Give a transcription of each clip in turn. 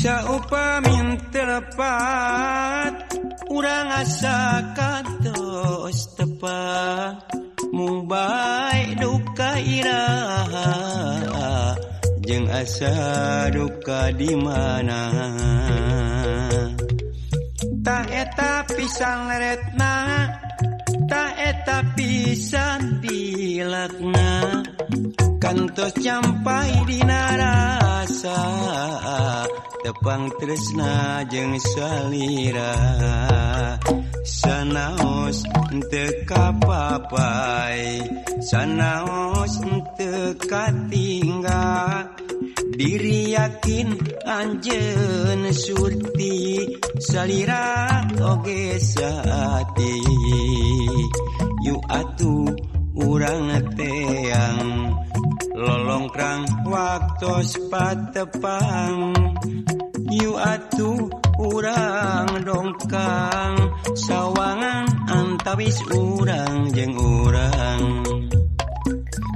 Saupamin tepat urang asa katos tepat. Mubai duka iraha. Jeung asa duka di mana? Tak eta pisang leretna. Tak eta pisan dilakna kantos campai di narasa. tepang Tresna jeung salira. Sanaos teu kapapai. Sanaos teu katinggal diri yakin anjeun surti. Salira oge sa tos patepang. Nyu atuh urang dongkang. Sawangan antawis urang jeng urang.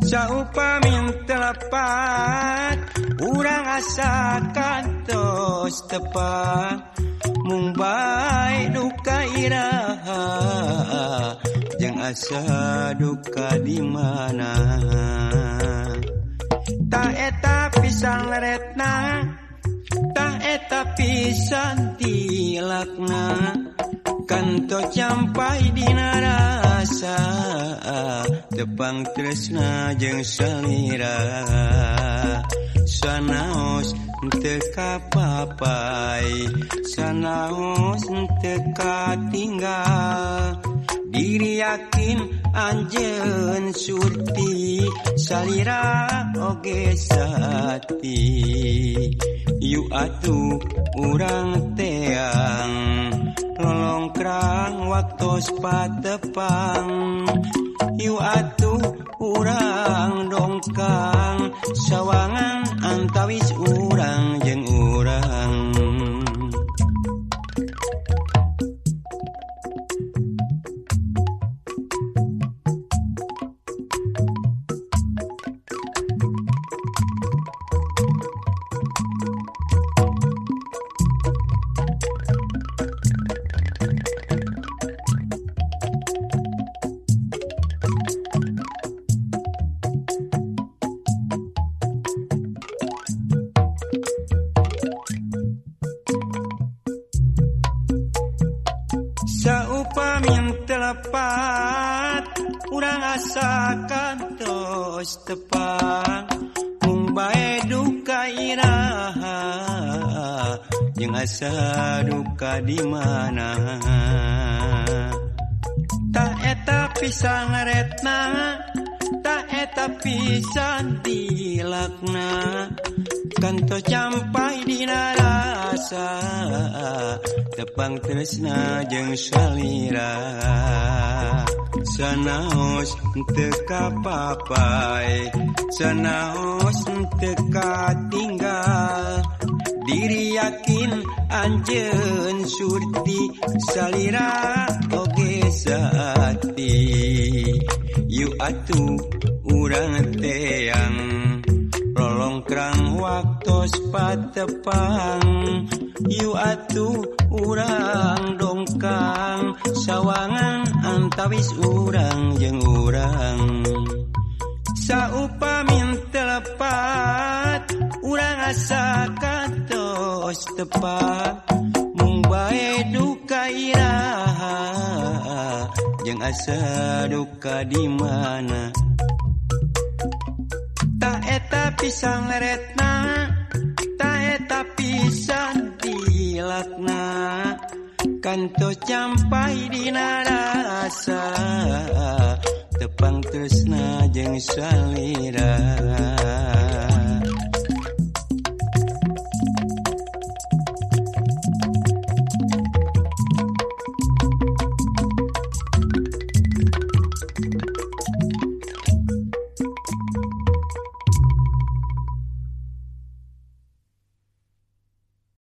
Saupamin telepat urang asa kantos tepat. Mung bae duka iraha jeung asa duka di mana. taeta pisang leretna taeta pisan tilakna. Kanto campai dinarasa tepang tresna jeung salira sanaos teu papai sanaos teu katinggal. diri yakin Anjen Surti salira oge sati. Yu atuh urang teang lolongkrang waktu patepang Yu tepat urang asakan tos tepang. Mumbai duka iraha jeung asa duka di mana? pisang retna tak eta pisan tilakna. Kanto campai di narasa tepang tresna jeung salira. Sanaos teu papai sanaos teu katinggal. Diri yakin anjeun surti salira oge sati yu atuh urang teang lolongkrang waktu patepang. Yu atuh urang dongkang. Sawangan antawis urang jeung urang. Saupamin telepat urang asa katos tepat. Mung bae duka irang. yang asa duka di mana? Tak eta pisang retna tak eta pisan dilakna kanto campai di narasa tepang tresna jeung salira.